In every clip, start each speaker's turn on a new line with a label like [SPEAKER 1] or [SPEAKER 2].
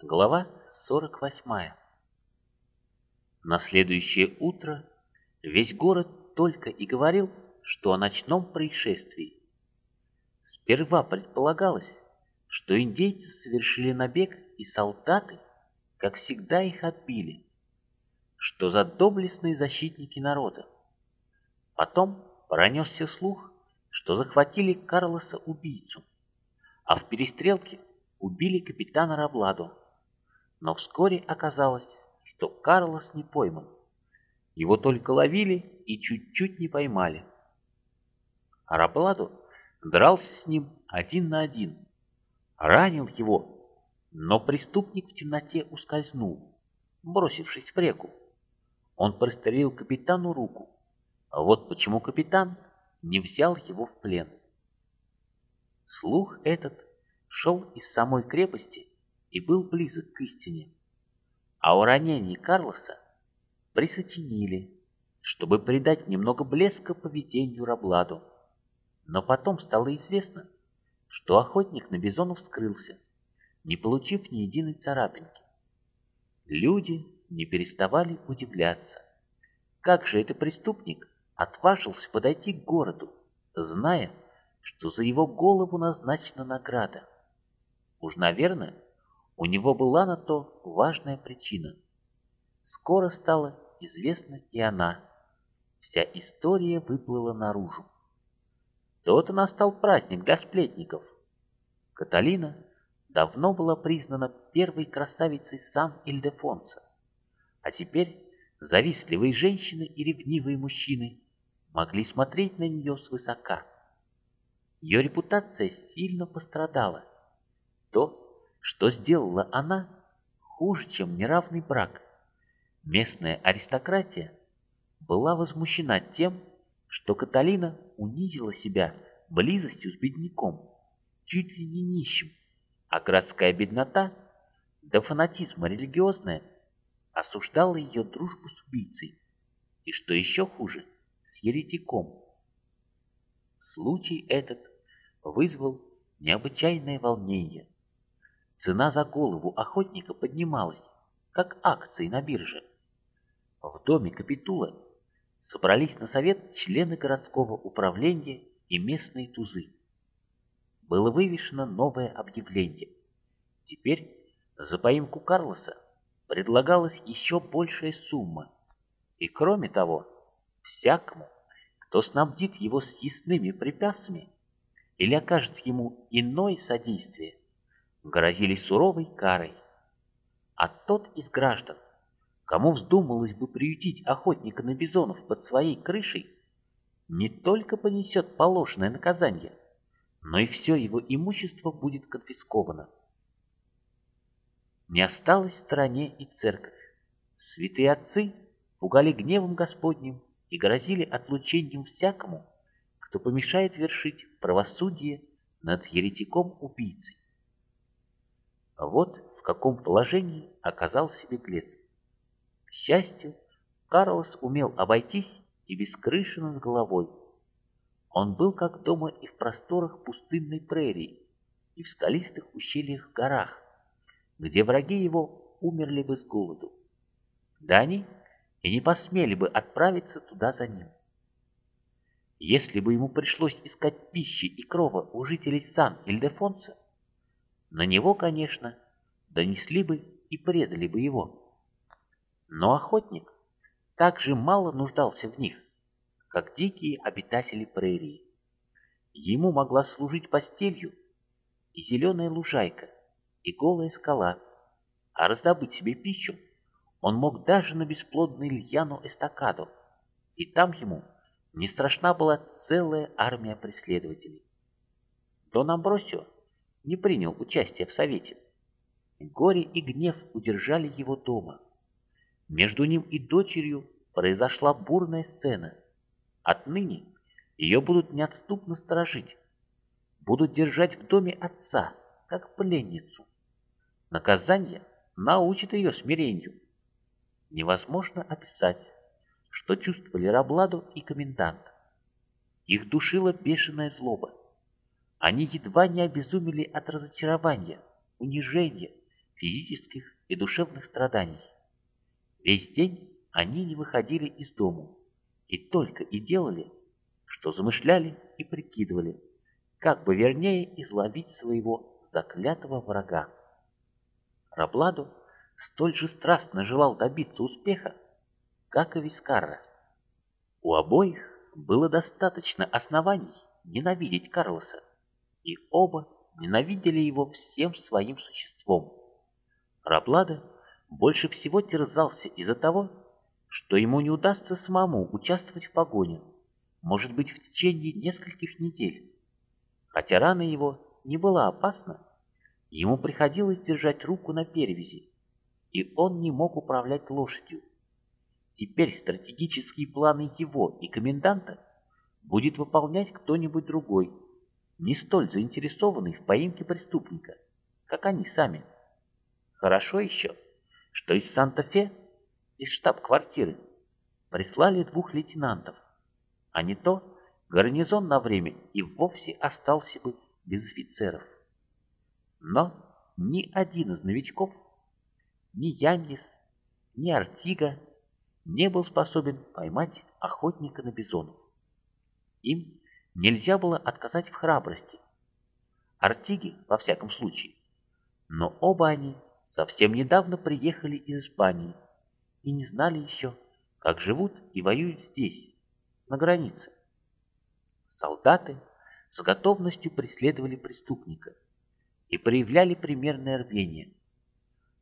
[SPEAKER 1] Глава 48 На следующее утро весь город только и говорил, что о ночном происшествии. Сперва предполагалось, что индейцы совершили набег, и солдаты, как всегда, их отбили. Что за доблестные защитники народа. Потом пронесся слух, что захватили Карлоса-убийцу, а в перестрелке убили капитана Рабладо. Но вскоре оказалось, что Карлос не пойман. Его только ловили и чуть-чуть не поймали. А Рабладо дрался с ним один на один. Ранил его, но преступник в темноте ускользнул, бросившись в реку. Он прострелил капитану руку. Вот почему капитан не взял его в плен. Слух этот шел из самой крепости и был близок к истине. А о ранении Карлоса присочинили, чтобы придать немного блеска поведению Рабладу. Но потом стало известно, что охотник на бизонов скрылся, не получив ни единой царапинки. Люди не переставали удивляться. Как же это преступник отважился подойти к городу, зная, что за его голову назначена награда? Уж, наверное, у него была на то важная причина. Скоро стала известна и она. Вся история выплыла наружу. То-то настал праздник для сплетников. Каталина давно была признана первой красавицей Сан-Ильдефонса, а теперь завистливые женщины и ревнивые мужчины могли смотреть на нее свысока. Ее репутация сильно пострадала. То, что сделала она, хуже, чем неравный брак. Местная аристократия была возмущена тем, что Каталина унизила себя близостью с бедняком, чуть ли не нищим, а городская беднота, да фанатизма религиозная, осуждала ее дружбу с убийцей, и что еще хуже, с еретиком. Случай этот вызвал необычайное волнение. Цена за голову охотника поднималась, как акции на бирже. В доме Капитула собрались на совет члены городского управления и местные тузы. Было вывешено новое объявление. Теперь за поимку Карлоса предлагалась еще большая сумма. И кроме того, всякому, кто снабдит его съестными припасами или окажет ему иное содействие, грозили суровой карой. А тот из граждан, Кому вздумалось бы приютить охотника на бизонов под своей крышей, не только понесет положенное наказание, но и все его имущество будет конфисковано. Не осталось в стороне и церковь. Святые отцы пугали гневом Господним и грозили отлучением всякому, кто помешает вершить правосудие над еретиком-убийцей. Вот в каком положении оказался беглец. К счастью, Карлос умел обойтись и без крыши над головой. Он был как дома и в просторах пустынной прерии, и в скалистых ущельях горах, где враги его умерли бы с голоду. Да они и не посмели бы отправиться туда за ним. Если бы ему пришлось искать пищи и крова у жителей Сан-Ильдефонса, на него, конечно, донесли бы и предали бы его. Но охотник так же мало нуждался в них, как дикие обитатели прерии. Ему могла служить постелью и зеленая лужайка, и голая скала, а раздобыть себе пищу он мог даже на бесплодный льяну эстакаду, и там ему не страшна была целая армия преследователей. Дон Амбросио не принял участия в совете. Горе и гнев удержали его дома – между ним и дочерью произошла бурная сцена. Отныне ее будут неотступно сторожить. Будут держать в доме отца, как пленницу. Наказание научит ее смирению. Невозможно описать, что чувствовали Рабладу и комендант. Их душила бешеная злоба. Они едва не обезумели от разочарования, унижения, физических и душевных страданий. Весь день они не выходили из дому и только и делали, что замышляли и прикидывали, как бы вернее изловить своего заклятого врага. Рабладу столь же страстно желал добиться успеха, как и Вискарра. У обоих было достаточно оснований ненавидеть Карлоса, и оба ненавидели его всем своим существом. Раблада больше всего терзался из-за того, что ему не удастся самому участвовать в погоне, может быть, в течение нескольких недель. Хотя рана его не была опасна, ему приходилось держать руку на перевязи, и он не мог управлять лошадью. Теперь стратегические планы его и коменданта будет выполнять кто-нибудь другой, не столь заинтересованный в поимке преступника, как они сами. Хорошо еще, что из Санта-Фе, из штаб-квартиры, прислали двух лейтенантов, а не то гарнизон на время и вовсе остался бы без офицеров. Но ни один из новичков, ни Янис, ни Артига не был способен поймать охотника на бизонов. Им нельзя было отказать в храбрости. Артиги, во всяком случае. Но оба они совсем недавно приехали из Испании и не знали еще, как живут и воюют здесь, на границе. Солдаты с готовностью преследовали преступника и проявляли примерное рвение.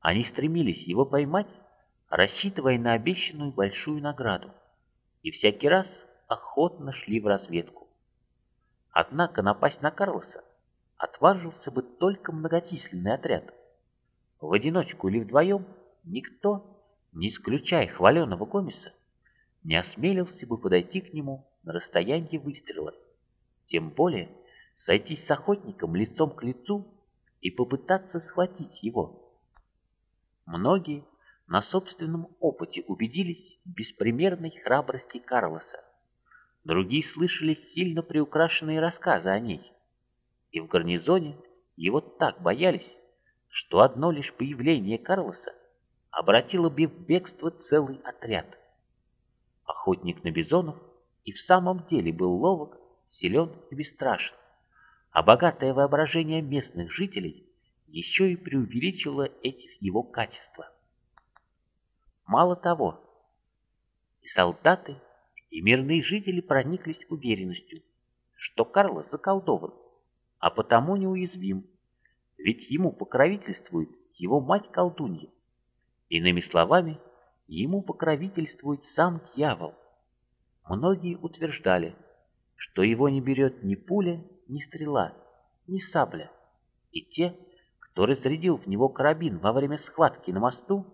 [SPEAKER 1] Они стремились его поймать рассчитывая на обещанную большую награду, и всякий раз охотно шли в разведку. Однако напасть на Карлоса отважился бы только многочисленный отряд. В одиночку или вдвоем никто, не исключая хваленого комиса, не осмелился бы подойти к нему на расстояние выстрела, тем более сойтись с охотником лицом к лицу и попытаться схватить его. Многие на собственном опыте убедились в беспримерной храбрости Карлоса. Другие слышали сильно приукрашенные рассказы о ней. И в гарнизоне его так боялись, что одно лишь появление Карлоса обратило бы в бегство целый отряд. Охотник на бизонов и в самом деле был ловок, силен и бесстрашен, а богатое воображение местных жителей еще и преувеличило эти его качества. Мало того, и солдаты, и мирные жители прониклись уверенностью, что Карлос заколдован, а потому неуязвим, ведь ему покровительствует его мать-колдунья. Иными словами, ему покровительствует сам дьявол. Многие утверждали, что его не берет ни пуля, ни стрела, ни сабля, и те, кто разрядил в него карабин во время схватки на мосту,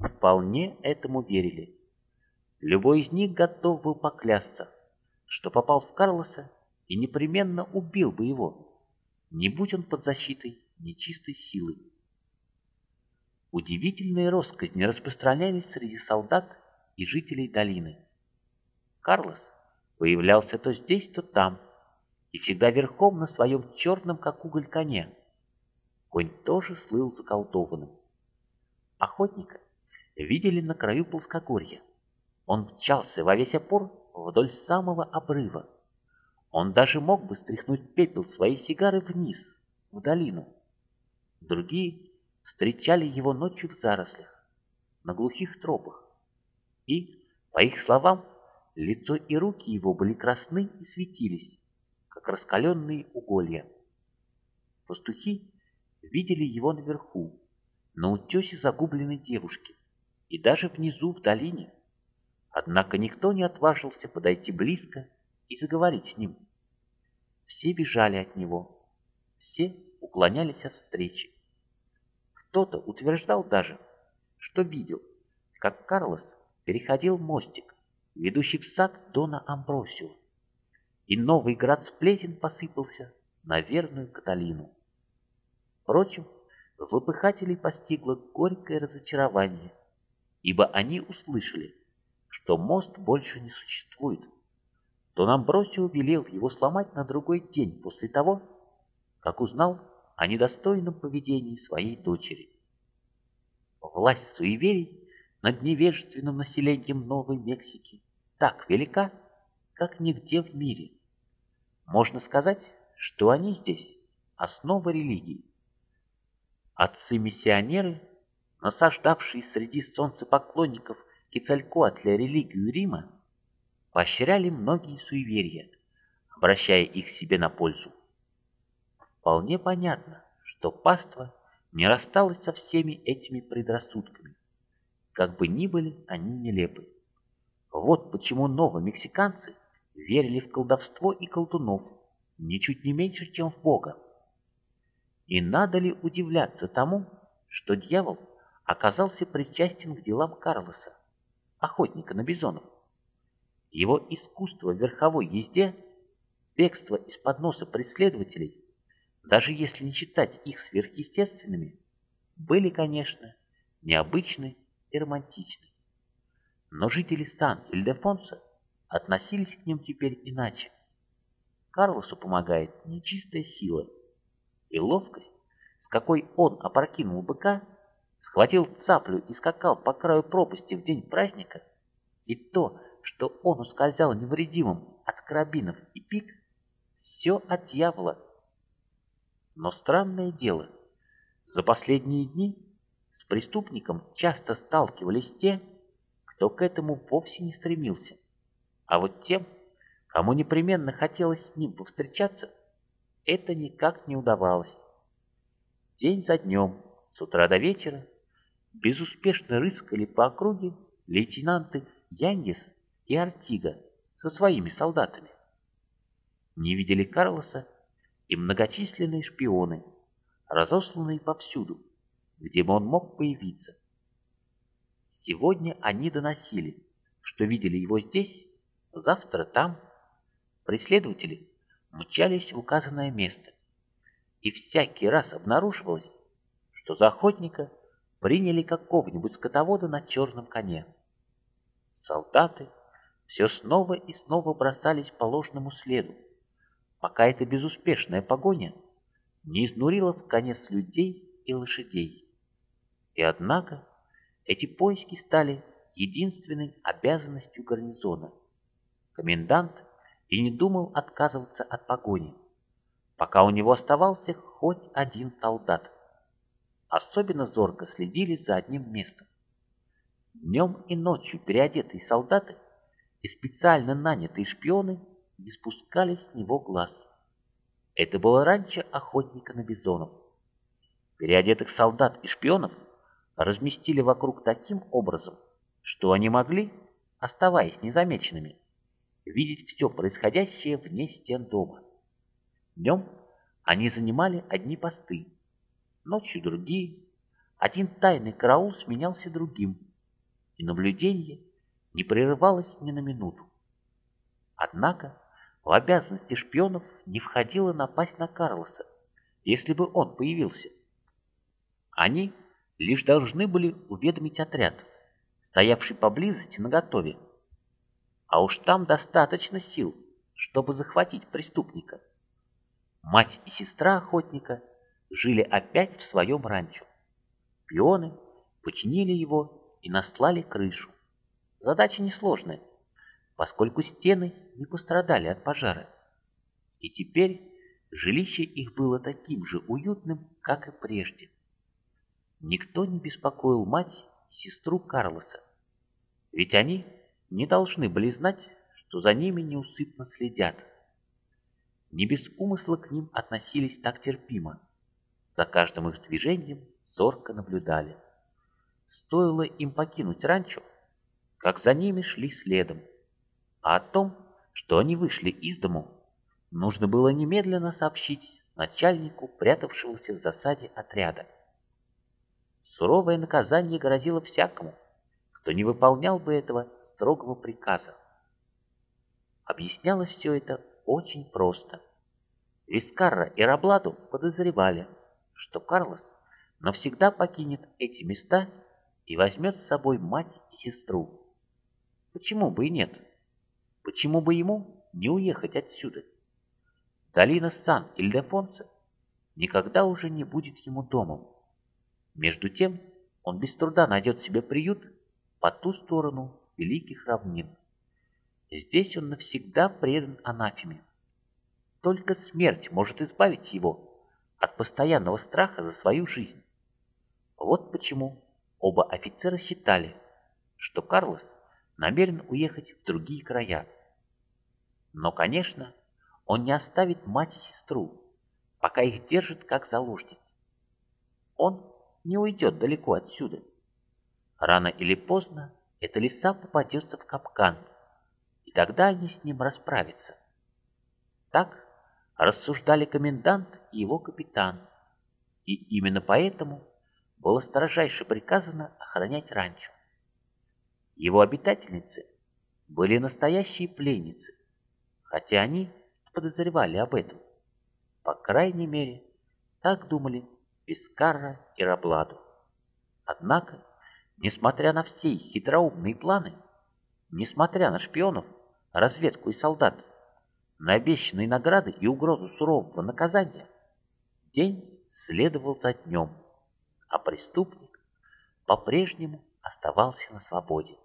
[SPEAKER 1] вполне этому верили. Любой из них готов был поклясться, что попал в Карлоса и непременно убил бы его, не будь он под защитой нечистой силы. Удивительные россказни распространялись среди солдат и жителей долины. Карлос появлялся то здесь, то там, и всегда верхом на своем черном, как уголь, коне. Конь тоже слыл заколдованным. Охотника видели на краю плоскогорья. Он мчался во весь опор вдоль самого обрыва. Он даже мог бы стряхнуть пепел своей сигары вниз, в долину. Другие встречали его ночью в зарослях, на глухих тропах. И, по их словам, лицо и руки его были красны и светились, как раскаленные уголья. Пастухи видели его наверху, на утесе загубленной девушки, и даже внизу в долине. Однако никто не отважился подойти близко и заговорить с ним. Все бежали от него, все уклонялись от встречи. Кто-то утверждал даже, что видел, как Карлос переходил мостик, ведущий в сад Дона Амбросио, и новый град сплетен посыпался на верную Каталину. Впрочем, злопыхателей постигло горькое разочарование ибо они услышали, что мост больше не существует. Дон Амбросио велел его сломать на другой день после того, как узнал о недостойном поведении своей дочери. власть суеверий над невежественным населением Новой Мексики так велика, как нигде в мире. Можно сказать, что они здесь – основа религии. Отцы-миссионеры, насаждавшие среди солнцепоклонников Кицалькоатля религию Рима, поощряли многие суеверия, обращая их себе на пользу. Вполне понятно, что паства не рассталась со всеми этими предрассудками, как бы ни были они нелепы. Вот почему новомексиканцы верили в колдовство и колдунов ничуть не меньше, чем в Бога. И надо ли удивляться тому, что дьявол оказался причастен к делам Карлоса, охотника на бизонов? Его искусство в верховой езде, бегство из-под носа преследователей, даже если не считать их сверхъестественными, были, конечно, необычны и романтичны. Но жители Сан-Ильдефонса относились к ним теперь иначе. Карлосу помогает нечистая сила и ловкость, с какой он опрокинул быка, схватил цаплю и скакал по краю пропасти в день праздника, и то, что он ускользал невредимым от карабинов и пик, все от дьявола. Но странное дело, за последние дни с преступником часто сталкивались те, кто к этому вовсе не стремился. А вот тем, кому непременно хотелось с ним повстречаться, это никак не удавалось. День за днем, с утра до вечера, безуспешно рыскали по округе лейтенанты Яньес и Артига со своими солдатами. Не видели Карлоса и многочисленные шпионы, разосланные повсюду, где бы он мог появиться. Сегодня они доносили, что видели его здесь, завтра там. Преследователи мчались в указанное место, и всякий раз обнаруживалось, что за охотника приняли какого-нибудь скотовода на черном коне. Солдаты все снова и снова бросались по ложному следу, пока эта безуспешная погоня не изнурила в конец людей и лошадей. И однако эти поиски стали единственной обязанностью гарнизона. Комендант и не думал отказываться от погони, пока у него оставался хоть один солдат. Особенно зорко следили за одним местом. Днем и ночью переодетые солдаты и специально нанятые шпионы не спускали с него глаз. Это было раньше охотника на бизонов. Переодетых солдат и шпионов – разместили вокруг таким образом, что они могли, оставаясь незамеченными, видеть все происходящее вне стен дома. Днем они занимали одни посты, ночью другие. Один тайный караул сменялся другим, и наблюдение не прерывалось ни на минуту. Однако в обязанности шпионов не входило напасть на Карлоса, если бы он появился. Они лишь должны были уведомить отряд, стоявший поблизости наготове. А уж там достаточно сил, чтобы захватить преступника. Мать и сестра охотника жили опять в своем ранчо. Пионы починили его и настлали крышу. Задача несложная, поскольку стены не пострадали от пожара. И теперь жилище их было таким же уютным, как и прежде. Никто не беспокоил мать и сестру Карлоса, ведь они не должны были знать, что за ними неусыпно следят. Не без умысла к ним относились так терпимо, за каждым их движением зорко наблюдали. Стоило им покинуть ранчо, как за ними шли следом, а о том, что они вышли из дому, нужно было немедленно сообщить начальнику прятавшегося в засаде отряда. Суровое наказание грозило всякому, кто не выполнял бы этого строгого приказа. Объяснялось все это очень просто. Вискарра и Рабладу подозревали, что Карлос навсегда покинет эти места и возьмет с собой мать и сестру. Почему бы и нет? Почему бы ему не уехать отсюда? Долина Сан-Ильдефонса никогда уже не будет ему домом. Между тем он без труда найдет себе приют по ту сторону великих равнин. Здесь он навсегда предан анафеме. Только смерть может избавить его от постоянного страха за свою жизнь. Вот почему оба офицера считали, что Карлос намерен уехать в другие края. Но, конечно, он не оставит мать и сестру, пока их держит как заложниц. Он не уйдет далеко отсюда. Рано или поздно эта лиса попадется в капкан, и тогда они с ним расправятся. Так рассуждали комендант и его капитан, и именно поэтому было строжайше приказано охранять ранчо. Его обитательницы были настоящие пленницы, хотя они подозревали об этом. По крайней мере, так думали Вискарра и Рабладу. Однако, несмотря на все их хитроумные планы, несмотря на шпионов, разведку и солдат, на обещанные награды и угрозу сурового наказания, день следовал за днем, а преступник по-прежнему оставался на свободе.